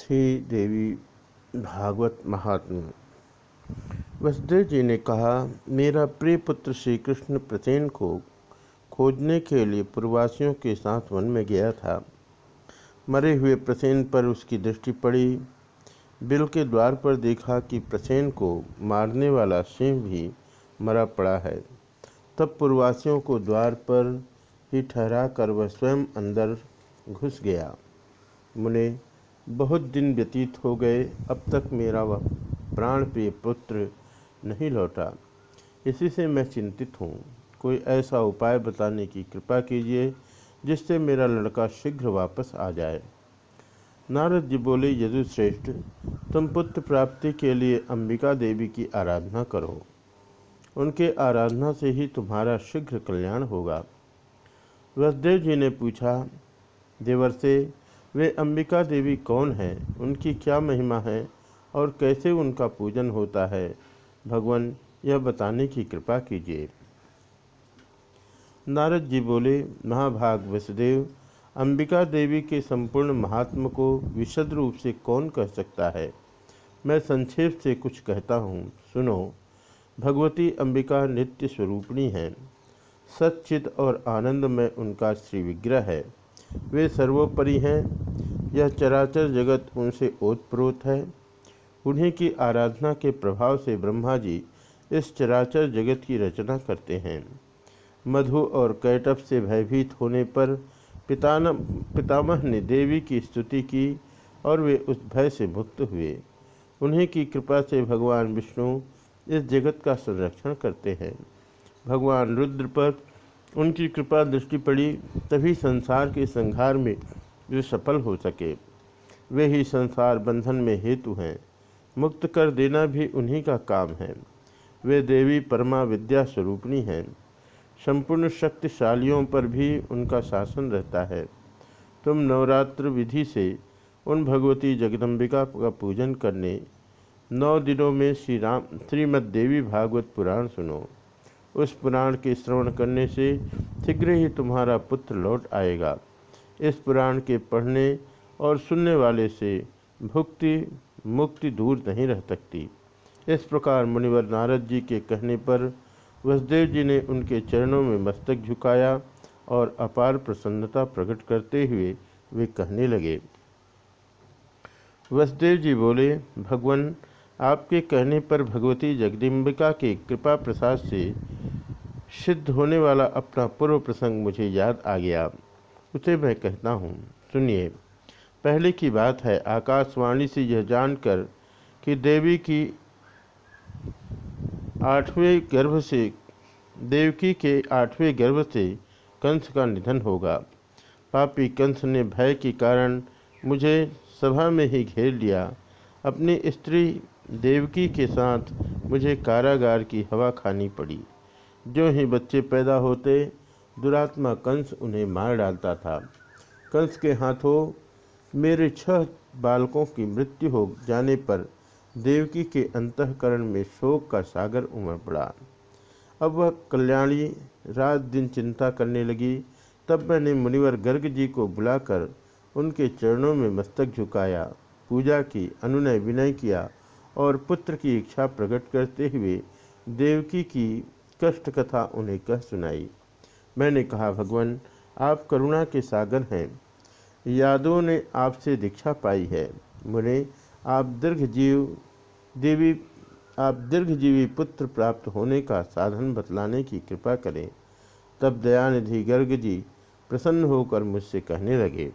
श्री देवी भागवत महात्मा वसुदेव जी ने कहा, मेरा प्रिय पुत्र श्री कृष्ण प्रसेन को खोजने के लिए पूर्वासियों के साथ वन में गया था। मरे हुए प्रसेन पर उसकी दृष्टि पड़ी। बिल के द्वार पर देखा कि प्रसेन को मारने वाला सिंह भी मरा पड़ा है। तब पूर्वासियों को द्वार पर ही ठहरा कर वह स्वयं अंदर घुस गया। मुने बहुत दिन व्यतीत हो गए, अब तक मेरा वह प्राण प्रिय पुत्र नहीं लौटा। इसी से मैं चिंतित हूँ। कोई ऐसा उपाय बताने की कृपा कीजिए, जिससे मेरा लड़का शीघ्र वापस आ जाए। नारद जी बोले यदुश्रेष्ठ तुम पुत्र प्राप्ति के लिए अंबिका देवी की आराधना करो। उनके आराधना से ही तुम्हारा शीघ्र कल्याण होगा। वसुदेव जी ने पूछा देवर से वे अंबिका देवी कौन हैं? उनकी क्या महिमा है? और कैसे उनका पूजन होता है? भगवान, यह बताने की कृपा कीजिए। नारद जी बोले, महाभाग, वसुदेव, अंबिका देवी के संपूर्ण महात्म को विशद रूप से कौन कह सकता है? मैं संक्षेप से कुछ कहता हूँ। सुनो, भगवती अंबिका नित्य स्वरूपणी हैं। सच्चित और आनंद में उनका श्री विग्रह है। वे सर्वोपरि हैं यह चराचर जगत उनसे ओतप्रोत है। उन्हीं की आराधना के प्रभाव से ब्रह्मा जी इस चराचर जगत की रचना करते हैं। मधु और कैटअप से भयभीत होने पर पितान पितामह ने देवी की स्तुति की और वे उस भय से मुक्त हुए। उन्हीं की कृपा से भगवान विष्णु इस जगत का संरक्षण करते हैं। भगवान रुद्र पर उनकी कृपा दृष्टि पड़ी, तभी संसार के संहार में वे सफल हो सके। वे ही संसार बंधन में हेतु हैं। मुक्त कर देना भी उन्हीं का काम है। वे देवी परमा विद्या स्वरूपणी हैं। संपूर्ण शक्तिशालियों पर भी उनका शासन रहता है। तुम नवरात्र विधि से उन भगवती जगदम्बिका का पूजन करने, नौ दिनों में श्री राम श्रीमद देवी भागवत पुराण सुनो। उस पुराण के श्रवण करने से शीघ्र ही तुम्हारा पुत्र लौट आएगा। इस पुराण के पढ़ने और सुनने वाले से भुक्ति, मुक्ति दूर नहीं रह सकती। इस प्रकार मुनिवर नारद जी के कहने पर वसुदेव जी ने उनके चरणों में मस्तक झुकाया और अपार प्रसन्नता प्रकट करते हुए वे कहने लगे। वसुदेव जी बोले, भगवान, आपके कहने पर भगवती जगदम्बिका के कृपा प्रसाद से सिद्ध होने वाला अपना पूर्व प्रसंग मुझे याद आ गया। उसे मैं कहता हूँ, सुनिए। पहले की बात है, आकाशवाणी से यह जानकर कि देवी की आठवें गर्भ से, देवकी के आठवें गर्भ से कंस का निधन होगा। पापी कंस ने भय के कारण मुझे सभा में ही घेर लिया। अपनी स्त्री देवकी के साथ मुझे कारागार की हवा खानी पड़ी। जो ही बच्चे पैदा होते दुरात्मा कंस उन्हें मार डालता था। कंस के हाथों मेरे छह बालकों की मृत्यु हो जाने पर देवकी के अंतकरण में शोक का सागर उमड़ पड़ा। अब वह कल्याणी रात दिन चिंता करने लगी। तब मैंने मुनिवर गर्ग जी को बुलाकर उनके चरणों में मस्तक झुकाया, पूजा की, अनुनय विनय किया और पुत्र की इच्छा प्रकट करते हुए देवकी की कष्ट कथा उन्हें कह सुनाई। मैंने कहा, भगवान, आप करुणा के सागर हैं। यादों ने आपसे दीक्षा पाई है। मुने, आप दीर्घ जीव देवी, आप दीर्घजीवी पुत्र प्राप्त होने का साधन बतलाने की कृपा करें। तब दयानिधि गर्ग जी प्रसन्न होकर मुझसे कहने लगे